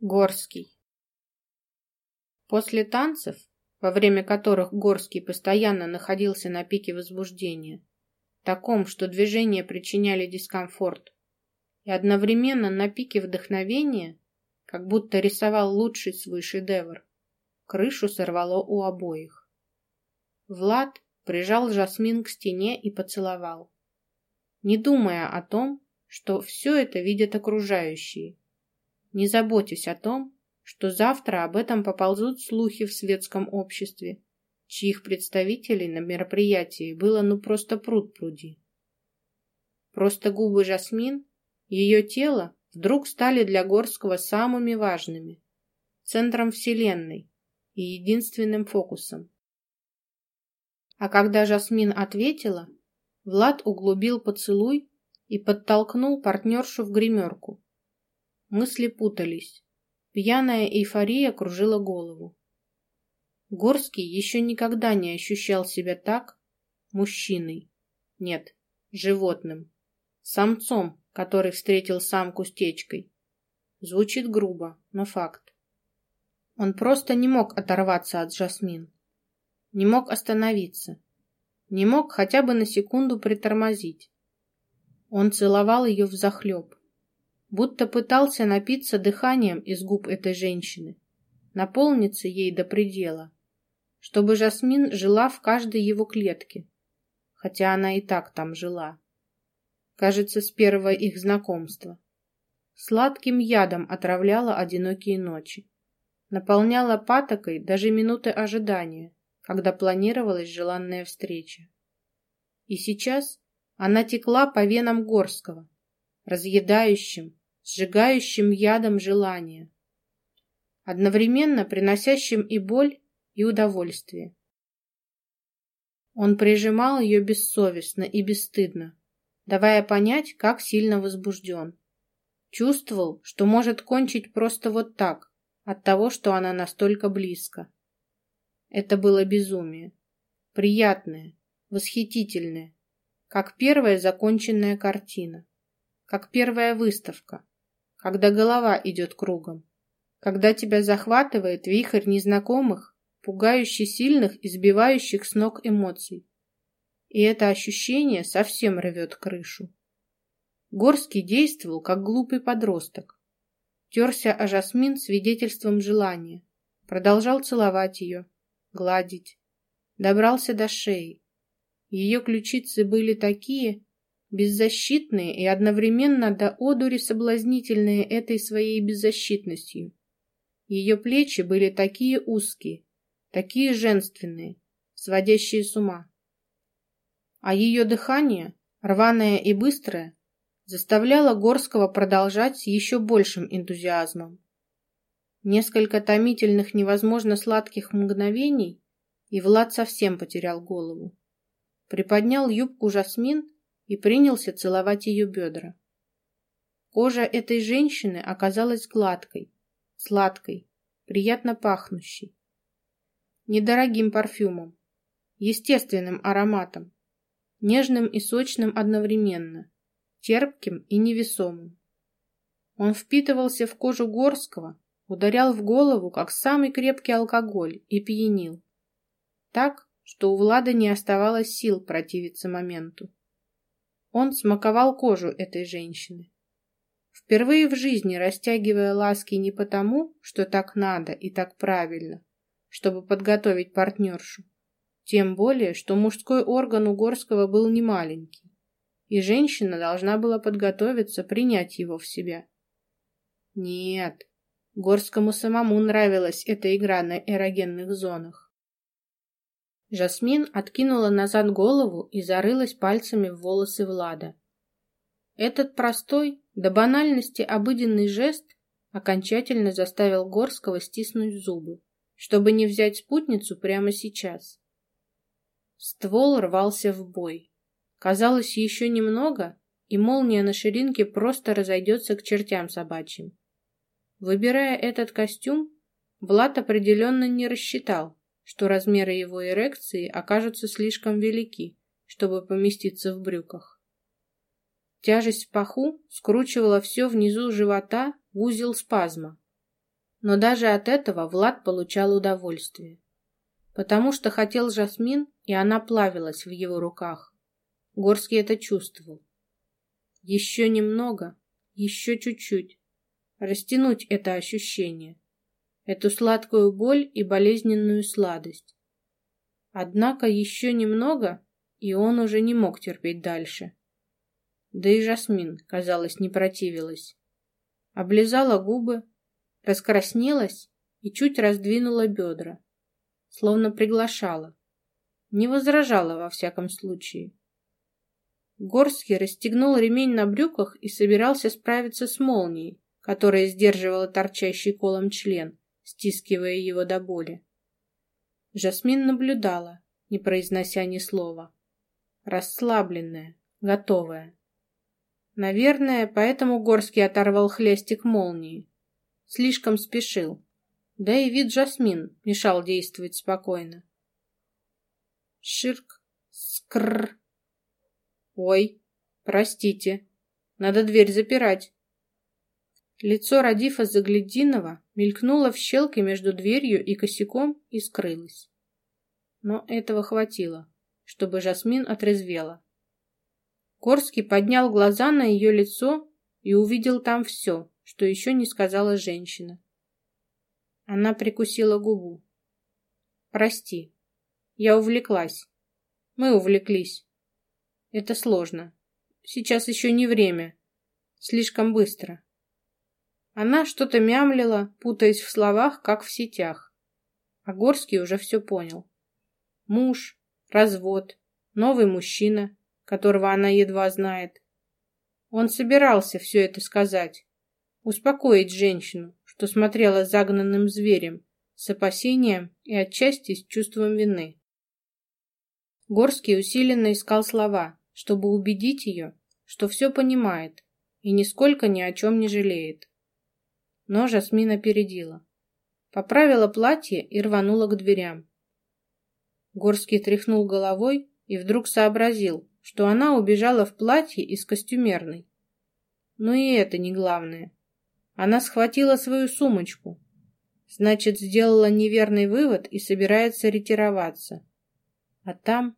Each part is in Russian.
Горский. После танцев, во время которых Горский постоянно находился на пике возбуждения, таком, что движения причиняли дискомфорт, и одновременно на пике вдохновения, как будто рисовал лучший свой шедевр, крышу сорвало у обоих. Влад прижал Жасмин к стене и поцеловал, не думая о том, что все это видят окружающие, не заботьтесь о том, что завтра об этом поползут слухи в светском обществе, чьих представителей на мероприятии было ну просто пруд пруди. Просто губы Жасмин, ее тело вдруг стали для Горского самыми важными, центром вселенной и единственным фокусом. А когда Жасмин ответила, Влад углубил поцелуй и подтолкнул партнершу в гримерку, Мысли путались. Пьяная эйфория кружила голову. Горский еще никогда не ощущал себя так мужчиной. Нет, животным. Самцом, который встретил самку с течкой. Звучит грубо, но факт. Он просто не мог оторваться от Жасмин. Не мог остановиться. Не мог хотя бы на секунду притормозить. Он целовал ее взахлеб будто пытался напиться дыханием из губ этой женщины, наполниться ей до предела, чтобы Жасмин жила в каждой его клетке, хотя она и так там жила. Кажется, с первого их знакомства. Сладким ядом отравляла одинокие ночи, наполняла патокой даже минуты ожидания, когда планировалась желанная встреча. И сейчас она текла по венам Горского, разъедающим, сжигающим ядом желания, одновременно приносящим и боль, и удовольствие. Он прижимал ее бессовестно и бесстыдно, давая понять, как сильно возбужден. Чувствовал, что может кончить просто вот так, от того, что она настолько близко. Это было безумие. Приятное, восхитительное, как первая законченная картина как первая выставка, когда голова идет кругом, когда тебя захватывает вихрь незнакомых, пугающе сильных и сбивающих с ног эмоций. И это ощущение совсем рвет крышу. Горский действовал, как глупый подросток. Терся о Жасмин свидетельством желания. Продолжал целовать ее, гладить. Добрался до шеи. Ее ключицы были такие, беззащитные и одновременно до одури соблазнительные этой своей беззащитностью. Ее плечи были такие узкие, такие женственные, сводящие с ума. А ее дыхание, рваное и быстрое, заставляло Горского продолжать с еще большим энтузиазмом. Несколько томительных, невозможно сладких мгновений, и Влад совсем потерял голову. Приподнял юбку Жасмин и принялся целовать ее бедра. Кожа этой женщины оказалась гладкой, сладкой, приятно пахнущей. Недорогим парфюмом, естественным ароматом, нежным и сочным одновременно, терпким и невесомым. Он впитывался в кожу Горского, ударял в голову, как самый крепкий алкоголь, и пьянил. Так, что у Влада не оставалось сил противиться моменту. Он смаковал кожу этой женщины. Впервые в жизни растягивая ласки не потому, что так надо и так правильно, чтобы подготовить партнершу. Тем более, что мужской орган у Горского был немаленький, и женщина должна была подготовиться принять его в себя. Нет, Горскому самому нравилась эта игра на эрогенных зонах. Жасмин откинула назад голову и зарылась пальцами в волосы Влада. Этот простой, до банальности обыденный жест окончательно заставил Горского стиснуть зубы, чтобы не взять спутницу прямо сейчас. Ствол рвался в бой. Казалось, еще немного, и молния на ширинке просто разойдется к чертям собачьим. Выбирая этот костюм, Влад определенно не рассчитал, что размеры его эрекции окажутся слишком велики, чтобы поместиться в брюках. Тяжесть в паху скручивала все внизу живота в узел спазма. Но даже от этого Влад получал удовольствие. Потому что хотел Жасмин, и она плавилась в его руках. Горский это чувствовал. Еще немного, еще чуть-чуть. Растянуть это ощущение. Эту сладкую боль и болезненную сладость. Однако еще немного, и он уже не мог терпеть дальше. Да и Жасмин, казалось, не противилась. Облизала губы, раскраснелась и чуть раздвинула бедра, словно приглашала. Не возражала во всяком случае. Горский расстегнул ремень на брюках и собирался справиться с молнией, которая сдерживала торчащий колом член, стискивая его до боли. Жасмин наблюдала, не произнося ни слова. Расслабленная, готовая. Наверное, поэтому Горский оторвал хлестик молнии. Слишком спешил. Да и вид Жасмин мешал действовать спокойно. Ширк, скр. Ой, простите, надо дверь запирать. Лицо Радифа Заглядинова мелькнуло в щелке между дверью и косяком и скрылось. Но этого хватило, чтобы Жасмин отрезвела. Корский поднял глаза на ее лицо и увидел там все, что еще не сказала женщина. Она прикусила губу. «Прости, я увлеклась. Мы увлеклись. Это сложно. Сейчас еще не время. Слишком быстро». Она что-то мямлила, путаясь в словах, как в сетях. А Горский уже все понял. Муж, развод, новый мужчина, которого она едва знает. Он собирался все это сказать, успокоить женщину, что смотрела загнанным зверем, с опасением и отчасти с чувством вины. Горский усиленно искал слова, чтобы убедить ее, что все понимает и нисколько ни о чем не жалеет. Но Жасмин опередила. Поправила платье и рванула к дверям. Горский тряхнул головой и вдруг сообразил, что она убежала в платье из костюмерной. Но и это не главное. Она схватила свою сумочку. Значит, сделала неверный вывод и собирается ретироваться. А там...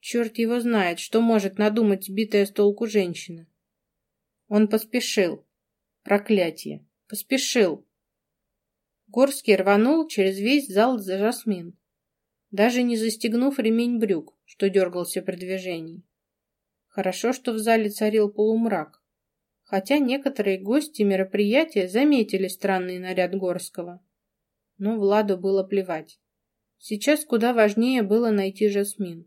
Черт его знает, что может надумать сбитая с толку женщина. Он поспешил. Проклятие. Поспешил. Горский рванул через весь зал за Жасмин, даже не застегнув ремень брюк, что дергался при движении. Хорошо, что в зале царил полумрак, хотя некоторые гости мероприятия заметили странный наряд Горского. Но Владу было плевать. Сейчас куда важнее было найти Жасмин.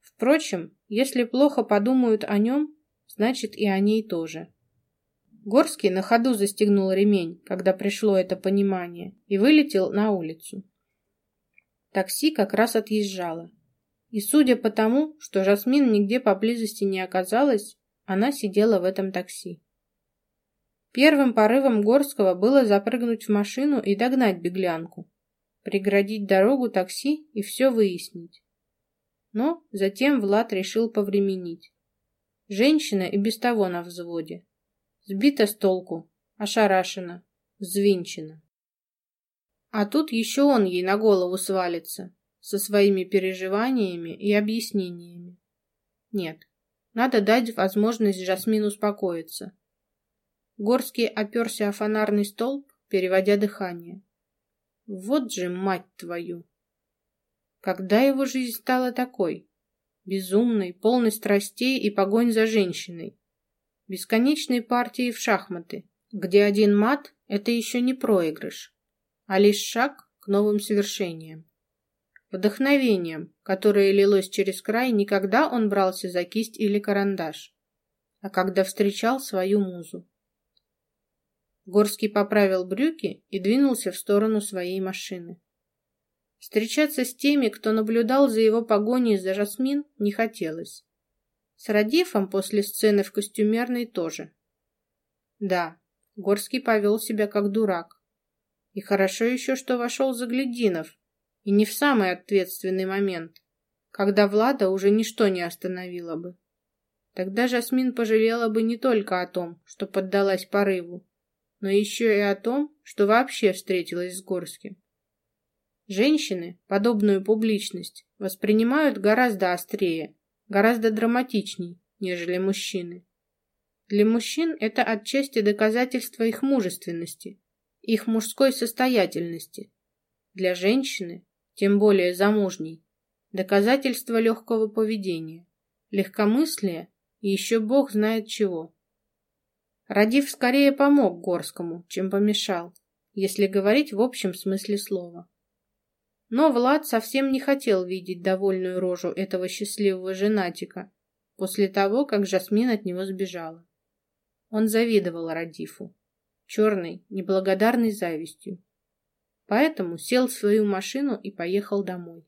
Впрочем, если плохо подумают о нем, значит и о ней тоже. Горский на ходу застегнул ремень, когда пришло это понимание, и вылетел на улицу. Такси как раз отъезжало. И судя по тому, что Жасмин нигде поблизости не оказалась, она сидела в этом такси. Первым порывом Горского было запрыгнуть в машину и догнать беглянку, преградить дорогу такси и все выяснить. Но затем Влад решил повременить. Женщина и без того на взводе. Сбита с толку, ошарашена, взвинчена. А тут еще он ей на голову свалится со своими переживаниями и объяснениями. Нет, надо дать возможность Жасмин успокоиться. Горский оперся о фонарный столб, переводя дыхание. Вот же мать твою! Когда его жизнь стала такой? Безумной, полной страстей и погонь за женщиной. Бесконечной партии в шахматы, где один мат — это еще не проигрыш, а лишь шаг к новым свершениям. Вдохновением, которое лилось через край, никогда он брался за кисть или карандаш, а когда встречал свою музу. Горский поправил брюки и двинулся в сторону своей машины. Встречаться с теми, кто наблюдал за его погоней за Жасмин, не хотелось. С Радифом после сцены в костюмерной тоже. Да, Горский повел себя как дурак. И хорошо еще, что вошел Заглядинов, и не в самый ответственный момент, когда Влада уже ничто не остановило бы. Тогда Жасмин пожалела бы не только о том, что поддалась порыву, но еще и о том, что вообще встретилась с Горским. Женщины подобную публичность воспринимают гораздо острее, гораздо драматичней, нежели мужчины. Для мужчин это отчасти доказательство их мужественности, их мужской состоятельности. Для женщины, тем более замужней, доказательство легкого поведения, легкомыслия и еще бог знает чего. Радив скорее помог Горскому, чем помешал, если говорить в общем смысле слова. Но Влад совсем не хотел видеть довольную рожу этого счастливого женатика после того, как Жасмин от него сбежала. Он завидовал Радифу, черной, неблагодарной завистью. Поэтому сел в свою машину и поехал домой.